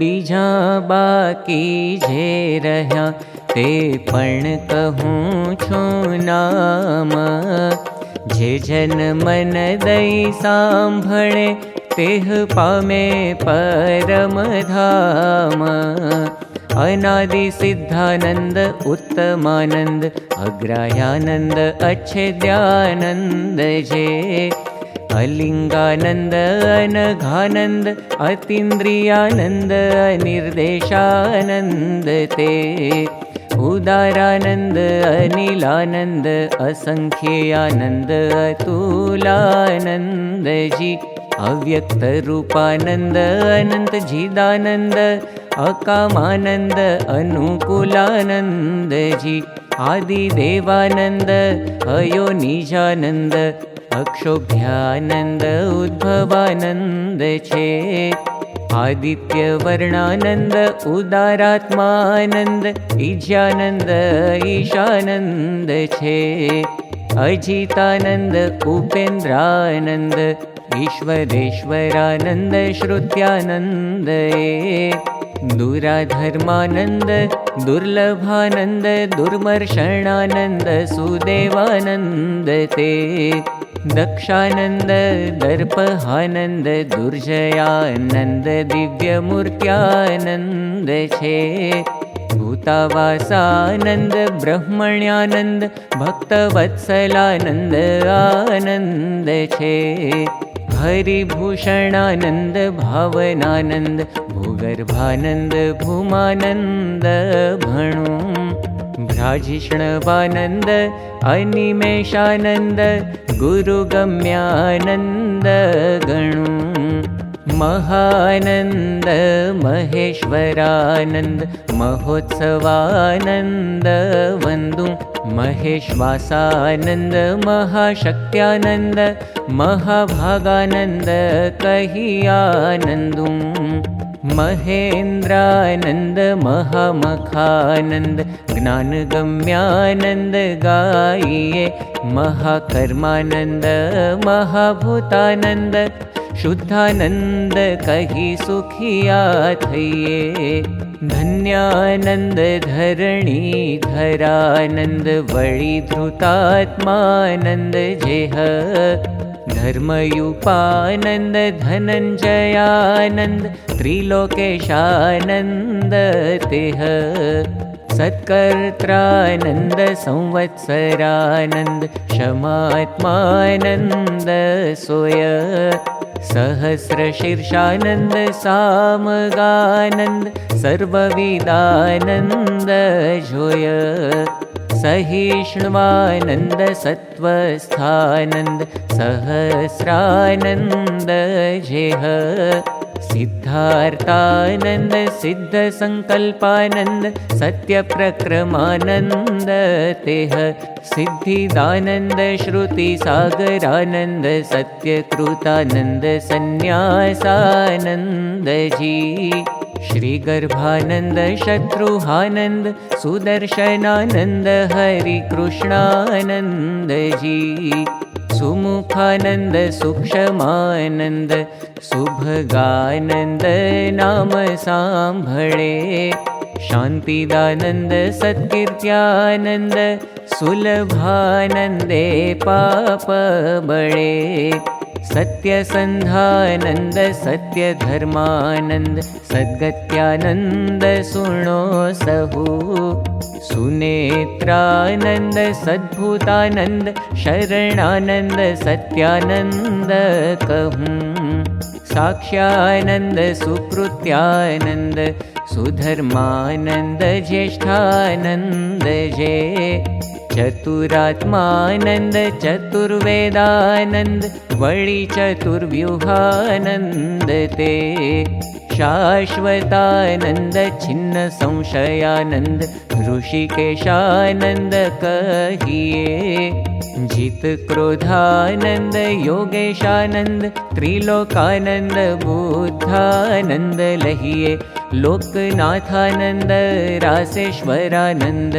बीजा बाकी जे रह्या ते पण कहूँ छो नाम। जे जन मन दई सांभळे तेह पामे परम धाम। अनादि सिद्धानन्द उत्तमानन्द अग्रायानन्द अच्छेद्यानन्द जे अलिङ्गानन्द अनघानन्द अतीन्द्रियानन्द निर्देशानन्द ते। उदारानन्द अनिलानन्द असङ्ख्येयानन्द अतुलानन्द जी अव्यक्तरूपानन्द अनन्तजिदानन्द अकामानन्द अनुकूलानन्द जी आदिदेवानन्द अयोनिजानन्द अक्षोभ्यानन्द उद्भवानन्द छे। आदित्यवर्णानन्द उदारात्मानन्द ईज्यानन्द ईशानन्द छे। अजितानन्द उपेन्द्रानन्द ईश्वरेश्वरानन्द श्रुत्यानन्द दुराधर्मानन्द दुर्लभानन्द दुर्मर्षणानन्द सुदेवानन्द ते। दक्षानन्द दर्पहानन्द दुर्जयानन्द दिव्यमूर्त्यानन्द छे। भूतावासानन्द ब्रह्मण्यानन्द भक्तवत्सलानन्द आनन्द छे हरिभूषणानन्द भावनानन्द भूगर्भानन्द भूमानन्द भणु भ्राजिष्णवानन्द अनिमेषानन्द गुरुगम्यानन्द गणु महानन्द महेश्वरानन्द महोत्सवानन्द वन्दु महेश्वासानन्द महाशक्त्यानन्द महाभागानन्द कहियानन्दु महेन्द्रानन्द महामखानन्द ज्ञानगम्यानन्द गाये महाकर्मानन्द महाभूतानन्द शुद्धानन्द कहि सुखिया थये धन्यानन्द धरणी धरानन्द वळि धृतात्मानन्द जेह धर्मयुपानन्द धनञ्जयानन्द त्रिलोकेशानन्द तेह सत्कर्त्रानन्द संवत्सरानन्द क्षमात्मानन्द सोय सहस्रशीर्षानन्द सामगानन्द सर्वविदानन्द जोय सहिष्णवानन्द सत्त्वस्थानन्द सहस्रानन्द जेह सिद्धार्थानन्द सिद्धसङ्कल्पानन्द सत्यप्रक्रमानन्द तेह सिद्धिदानन्द श्रुतिसागरानन्द सत्यकृतानन्द सन्न्यासानन्द जी श्रीगर्भानन्द शत्रुहानन्द सुदर्शनानन्द हरिकृष्णानन्द जी सुमुखानन्द सुक्षमानन्द शुभगानन्द नाम साम्भळे। शान्तिदानन्द सत्कीर्त्यानन्द सुलभानन्दे पापबळे सत्यसन्धानन्द सत्यधर्मानन्द सद्गत्यानन्द सुणो सहु। सुनेत्रानन्द सद्भूतानन्द शरणानन्द सत्यानन्द कहूँ। साक्ष्यानन्द सुकृत्यानन्द सुधर्मानन्द ज्येष्ठानन्द जे चतुरात्मानन्द चतुर्वेदानन्द वळि चतुर्व्यूहानन्द ते। शाश्वतानन्द छिन्न संशयानन्द ऋषिकेशानन्द कहिये। जित क्रोधानन्द योगेशानन्द त्रिलोकानन्द बुद्धानन्द लहिये। लोकनाथानन्द रासेश्वरानन्द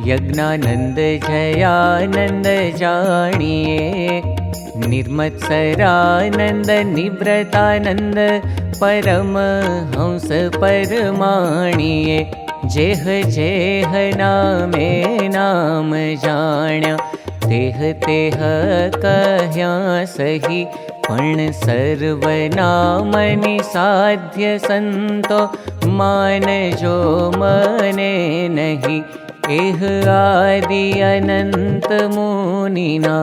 यज्ञानन्द जयानन्द जाणिये निर्मत्सरानन्द निव्रतानन्द परम हंस परमाणिये। जेह जेह नामे नाम जाण्या तेह तेह कह्या सही पण सर्वनामनि साध्य सन्तो मान जो मने नहि एह आदि अनन्त मुनिना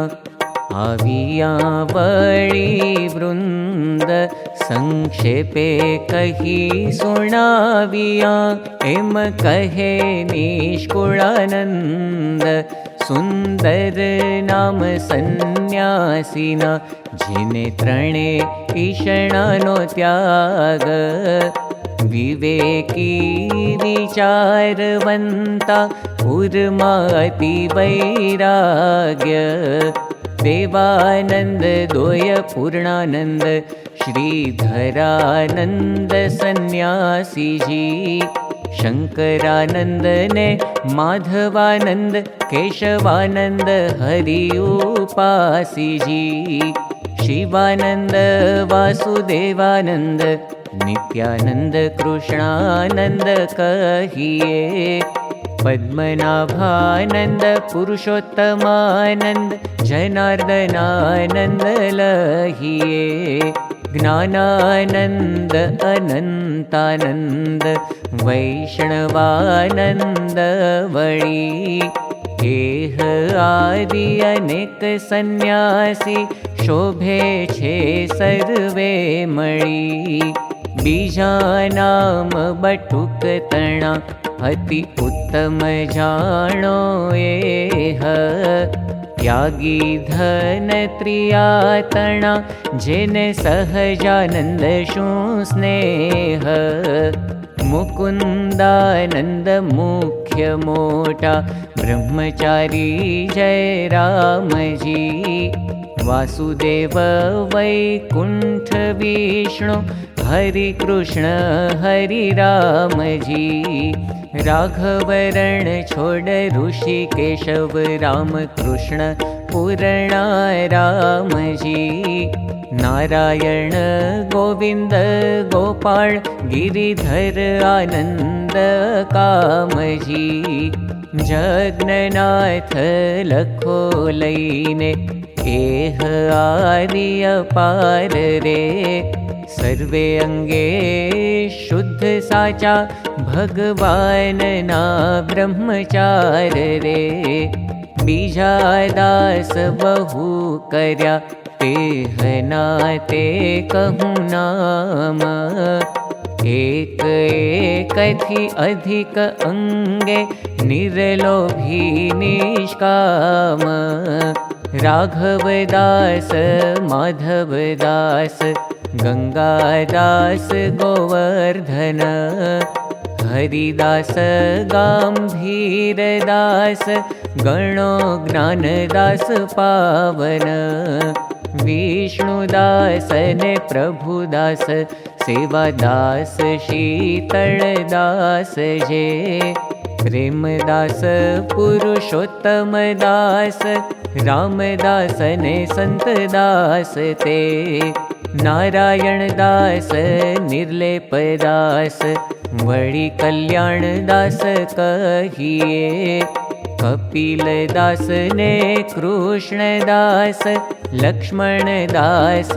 आविया वृन्द संक्षेपे कही एम कहे निष्कुळानन्द सुन्दर नाम सन्यासिना जिने त्रणे ईषणानो त्याग विवेकी विचारवन्ता उर्माति वैराग्य। देवानन्द दोय पूर्णानन्द श्रीधरानन्द सन्यासीजी शङ्करानन्दने माधवानन्द केशवानन्द हरि उपासिजी शिवानन्द वासुदेवानन्द नित्यानन्द कृष्णानन्द कहिये पद्मनाभानन्द पुरुषोत्तमानन्द जनार्दनानन्द लहिये ज्ञानानन्द अनन्तानन्द वैष्णवानन्द वळी एह आदि अनेक सन्यासी शोभे छे सर्वे मळी बीजा नाम बटुक तणा अति उत्तम जाणो एह त्यागी धन त्रियातणा जेने सहजानन्द स्नेह। मुकुन्दानन्द मुख्य मोटा ब्रह्मचारी जय रामजी वासुदेव वैकुण्ठ विष्णु हरिकृष्ण हरि रामजी। राघवरण छोड ऋषि केशव राम कृष्ण पूरणा रामजी नारायण गोविन्द गोपाल गिरिधर आनन्द कामजी। जग्ननाथ लखो लैने एह आर्य पार रे सर्वे अङ्गे शुद्ध साचा भगवान ना ब्रह्मचार रे बीजा दास बहु कर्या ते हना ते कहु नाम। एक एकथि अधिक अङ्गे निर्लोभी निष्काम। राघवदास माधवदास गङ्गादास गोवर्धन हरिदास गाम्भीरदास गणो ज्ञानदास पावन विष्णुदास ने प्रभुदास सेवादास शीतलदास जे प्रेमदास पुरुषोत्तमदास रामदास ने सन्तदास ते नारायणदास निर्लेपदास वळि कल्याणदास कहिये। कपिलदास ने कृष्णदास लक्ष्मणदास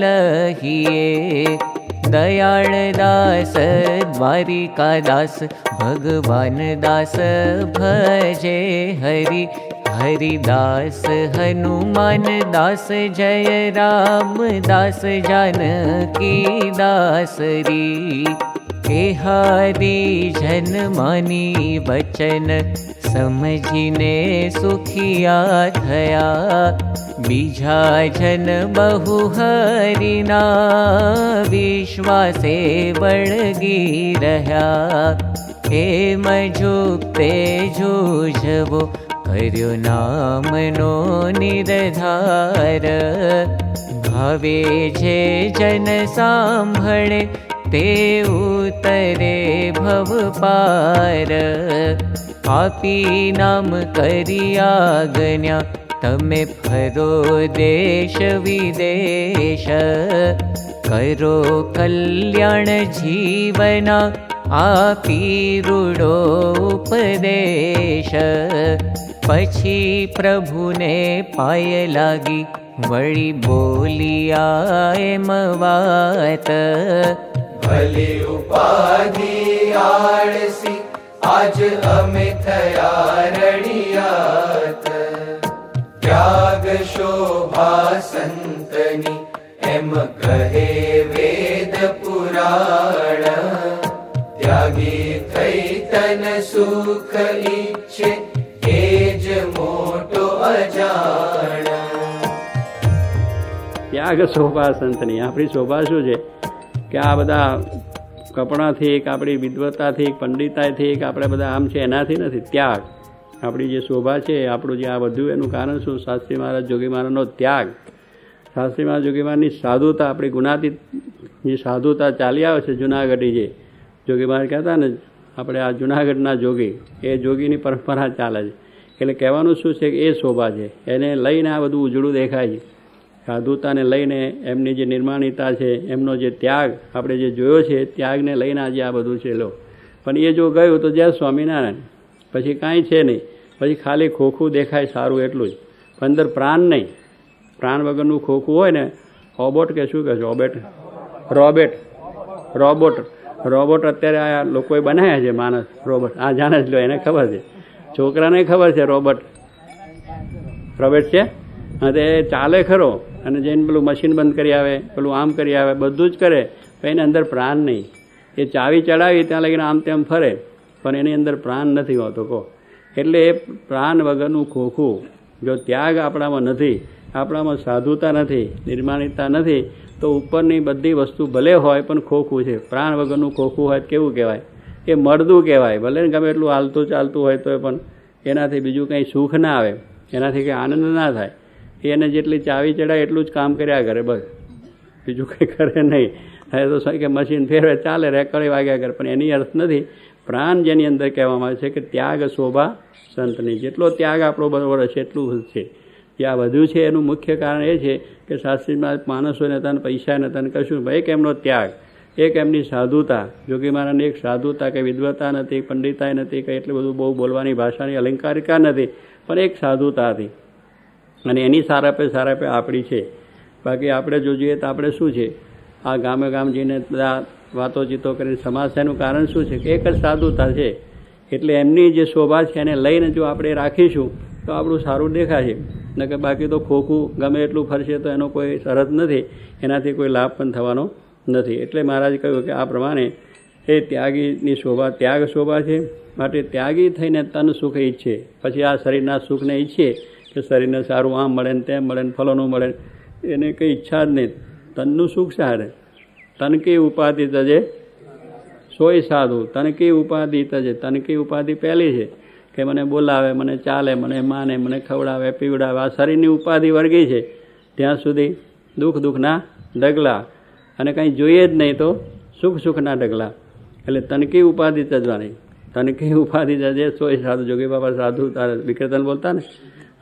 लहिये। दयाळदास द्वारिकादास भगवान दास भजे हरि हरिदास हनुमान दास जय राम दास जानकी दासरी। हरि जन मानी वचन समझिने सुखिया थया बीजा जन बहु हरिना विश्वासे बड़गी रहा। हे मजुक्ते जूझवो कर्यो नामनो निरधार। भावे साम्भळे ते उतरे भव पार। आपी नाम तमे फरो देश विदेश। करो कल्याण जीवना आपी रूडो उपदेश પછી પ્રભુને પાય લાગી વળી બોલિયા એમ વાત ભલી ઉપાધિ આળસી આજ અમે થયા રણિયાત ત્યાગ શોભા સંતની એમ કહે વેદ પુરાણ ત્યાગી થઈ તન સુખલી ત્યાગ શોભા સંતની. આપણી શોભા શું છે? કે આ બધા કપડાથી એક આપણી વિદ્વત્તાથી પંડિતાથી એક આપણે બધા આમ છે, એનાથી નથી, ત્યાગ. આપણી જે શોભા છે, આપણું જે આ બધું, એનું કારણ શું? શાસ્ત્રી મહારાજ જોગી મહારાજનો ત્યાગ. શાસ્ત્રી મહારાજ જોગી મહારાજની સાધુતા, આપણી ગુનાતી જે સાધુતા ચાલી આવે છે જુનાગઢી જે. જોગી મહારાજ કહેતા ને, આપણે આ જુનાગઢના જોગી, એ જોગીની પરંપરા ચાલે છે. એટલે કહેવાનું શું છે કે એ શોભા છે. એને લઈને આ બધું ઉજળું દેખાય છે. સાધુતાને લઈને એમની જે નિર્માણિતા છે, એમનો જે ત્યાગ આપણે જે જોયો છે, ત્યાગને લઈને આજે આ બધું છે. લો. પણ એ જો ગયું તો જ્યાં સ્વામિનારાયણ. પછી કાંઈ છે નહીં. પછી ખાલી ખોખું દેખાય સારું એટલું જ. પણ અંદર પ્રાણ નહીં. પ્રાણ વગરનું ખોખું હોય ને, ઓબોટ કે શું કહે છે ઓબેટ? રોબેટ. રોબોટ. રોબોટ અત્યારે આ લોકોએ બનાવ્યા છે, માણસ, રોબોટ. આ જાણે જ લો, એને ખબર છે. છોકરાને ખબર છે રોબોટ રોબેટ છે? તે ચાલે ખરો. અને જઈને પેલું મશીન બંધ કરી આવે, પેલું આમ કરી આવે, બધું જ કરે, પણ એની અંદર પ્રાણ નહીં. એ ચાવી ચડાવી, ત્યાં લગીને આમ તેમ ફરે, પણ એની અંદર પ્રાણ નથી હોતો, કહો. એટલે એ પ્રાણ વગરનું ખોખું, જો ત્યાગ આપણામાં નથી, આપણામાં સાધુતા નથી નિર્માણિતા નથી, તો ઉપરની બધી વસ્તુ ભલે હોય, પણ ખોખું છે. પ્રાણ વગરનું ખોખું હોય કેવું કહેવાય? એ મળદું કહેવાય. ભલે ને ગમે એટલું હાલતું ચાલતું હોય તો પણ એનાથી બીજું કંઈ સુખ ના આવે. એનાથી કંઈ આનંદ ના થાય. એને જેટલી ચાવી ચડાય એટલું જ કામ કર્યા કરે બસ. બીજું કંઈ કરે નહીં. એ તો કે મશીન ફેરવે, ચાલે રેકડી વાગ્યા કરે. પણ એની અર્થ નથી. પ્રાણ જેની અંદર કહેવામાં આવે છે કે ત્યાગ શોભા સંતની. જેટલો ત્યાગ આપણો બરોબર હશે એટલું છે. ત્યાં બધું છે એનું મુખ્ય કારણ એ છે કે શાસ્ત્રીમાં માણસોને તને પૈસા ને તને કશું એક એમનો ત્યાગ? એક એમની સાધુતા જોગી મહારાજની એક સાધુતા કે વિદ્વતા નથી, પંડિતાય નથી કે એટલું બધું બહુ બોલવાની ભાષાની અલંકારિકા નથી, પણ એક સાધુતા હતી. અને એની સારાપે સારાપે આપણી છે. બાકી આપણે જો જોઈએ તો આપણે શું છે? આ ગામે ગામ જઈને બધા વાતો ચીતો કરીને સમાજ કારણ શું છે? કે એક જ સાધુતા છે. એટલે એમની જે શોભા છે, એને લઈને જો આપણે રાખીશું, તો આપણું સારું દેખાશે. ન કે બાકી તો ખોખું ગમે એટલું ફરશે તો એનો કોઈ શરત નથી. એનાથી કોઈ લાભ પણ થવાનો નથી. એટલે મહારાજ કહ્યું કે આ પ્રમાણે એ ત્યાગીની શોભા, ત્યાગ શોભા છે. માટે ત્યાગી થઈને તન સુખ ઈચ્છે. પછી આ શરીરના સુખને ઈચ્છે કે શરીરને સારું આમ મળે ને તેમ મળે ને ફલોનું મળે એને કંઈ ઈચ્છા જ નહીં. તનનું સુખ સારે. તનકી ઉપાધિ તજે? સોય સાધુ. તનકી ઉપાધિ તજે. તનકી ઉપાધિ પહેલી છે કે મને બોલાવે, મને ચાલે, મને માને, મને ખવડાવે, પીવડાવે. આ શરીરની ઉપાધિ વર્ગી છે. ત્યાં સુધી દુઃખ દુઃખના ડગલા. અને કંઈ જોઈએ જ નહીં તો સુખ સુખના ડગલા એટલે તનકી ઉપાધિ તજવાની તનકી ઉપાધિ તજે સોય સાધુ જોગી બાબા સાધુ તારે વિક્રેતન બોલતા ને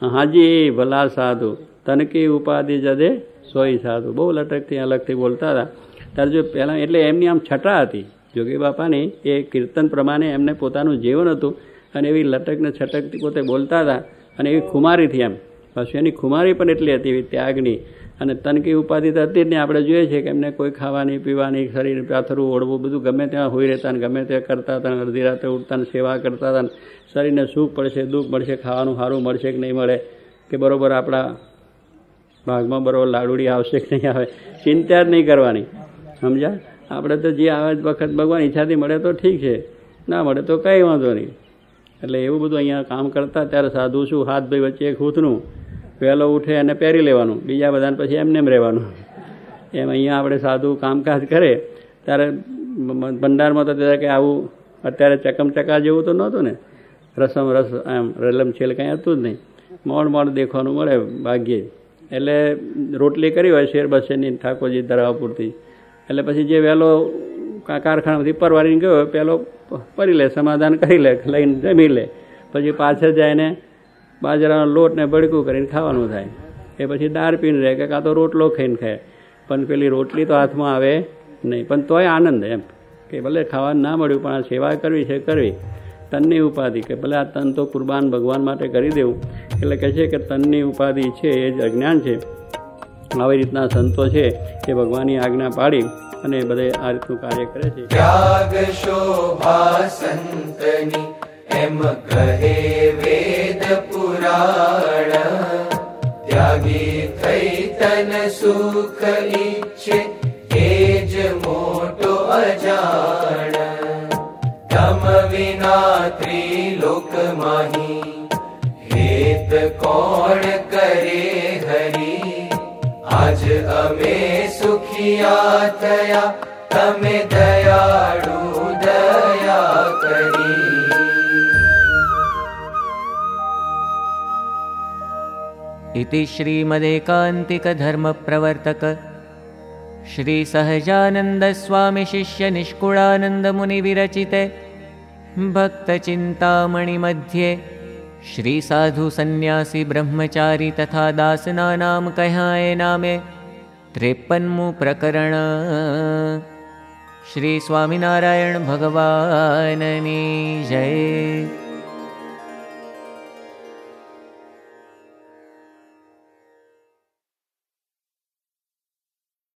હાજી ભલા સાધુ તનકી ઉપાધિ જદે સોય સાધુ બહુ લટકથી અલગથી બોલતા હતા ત્યારે જો પહેલાં એટલે એમની આમ છટા હતી જોગી બાપાની એ કીર્તન પ્રમાણે એમને પોતાનું જીવન હતું અને એવી લટકને છટકથી પોતે બોલતા હતા અને એવી ખુમારીથી એમ પાછું એની ખુમારી પણ એટલી હતી એવી ત્યાગની અને તનકી ઉપાધિ તો હતી જ નહીં આપણે જોઈએ છીએ કે એમને કોઈ ખાવાની, પીવાની, શરીર પાથરવું, ઓળવું, બધું ગમે ત્યાં હોઈ રહેતા ગમે ત્યાં કરતા હતા અડધી રાતે ઉઠતા સેવા કરતા હતા શરીરને સુખ પડશે દુઃખ મળશે, ખાવાનું સારું મળશે કે નહીં મળે, કે બરાબર આપણા ભાગમાં બરાબર લાડુડી આવશે કે નહીં આવે, ચિંતા જ નહીં કરવાની. સમજ્યા? આપણે તો જે આવે વખત ભગવાન ઈચ્છાથી મળે તો ઠીક છે, ના મળે તો કંઈ વાંધો નહીં. એટલે એવું બધું અહીંયા કામ કરતા, ત્યારે સાધુ શું, હાથ ભાઈ વચ્ચે એક હૂથનું વહેલો ઉઠે અને પહેરી લેવાનું, બીજા બધાને પછી એમને એમ રહેવાનું. એમ અહીંયા આપણે સાધુ કામકાજ કરે, ત્યારે ભંડારમાં તો ત્યારે કે આવું અત્યારે ચકમચકા જેવું તો નહોતું ને. રસમ રસ એમ, રલમ છેલ કંઈ હતું જ નહીં. મોડ મોડ દેખવાનું મળે ભાગ્યે. એટલે રોટલી કરી હોય શેર બસેની ઠાકોરજી ધરાવા પૂરતી. એટલે પછી જે વહેલો કારખાનામાંથી પરવારીને ગયો પહેલો પરી લે, સમાધાન કરી લે, લઈને જમી લે. પછી પાછળ જાય ને બાજરાનો લોટ ને ભડકું કરીને ખાવાનું થાય. એ પછી દાળ પીને રહે કે કાં તો રોટલો ખાઈને ખાય. પણ પેલી રોટલી તો હાથમાં આવે નહીં. પણ તોય આનંદ એમ. કે ભલે ખાવાનું ના મળ્યું, પણ આ સેવા કરવી છે, કરવી. તનની ઉપાધિ, કે ભલે આ તન તો કુરબાન ભગવાન માટે કરી દેવું. એટલે કહે છે કે તનની ઉપાધિ છે, એ જ અજ્ઞાન છે. આવી રીતના સંતો છે એ ભગવાનની આજ્ઞા પાડી અને બધે આ રીતનું કાર્ય કરે છે. એમ કહે વેદ पुराण त्यागी कैतन सुख इच्छे तेज मोटो अजाण तम विना त्रिलोक माही हेत हे करे गनि आज अमे सुखिया थया तमे दयाु इति श्रीमदेकान्तिकधर्मप्रवर्तक। श्रीसहजानन्दस्वामिशिष्यनिष्कुळानन्दमुनिविरचिते भक्तचिन्तामणिमध्ये श्रीसाधुसन्न्यासी ब्रह्मचारी तथा दासनानां कह्याय नामे त्रेपन्मु प्रकरण श्रीस्वामिनारायण भगवाननी जय